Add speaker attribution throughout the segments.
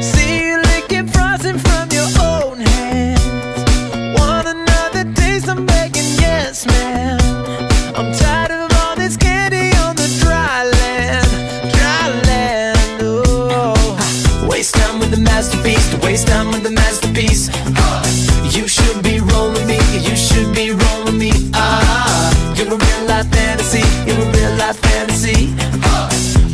Speaker 1: See you licking frosting from your own hands. Another taste? I'm begging, yes. I'm tired of all this candy on the dry land, dry land. Oh, waste time with the masterpiece. Waste time with the masterpiece. You should be rolling me. You should be rolling me. Ah, you're a real life fantasy. You're a real life fantasy.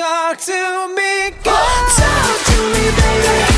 Speaker 2: Talk to me, go
Speaker 1: Talk to me, baby.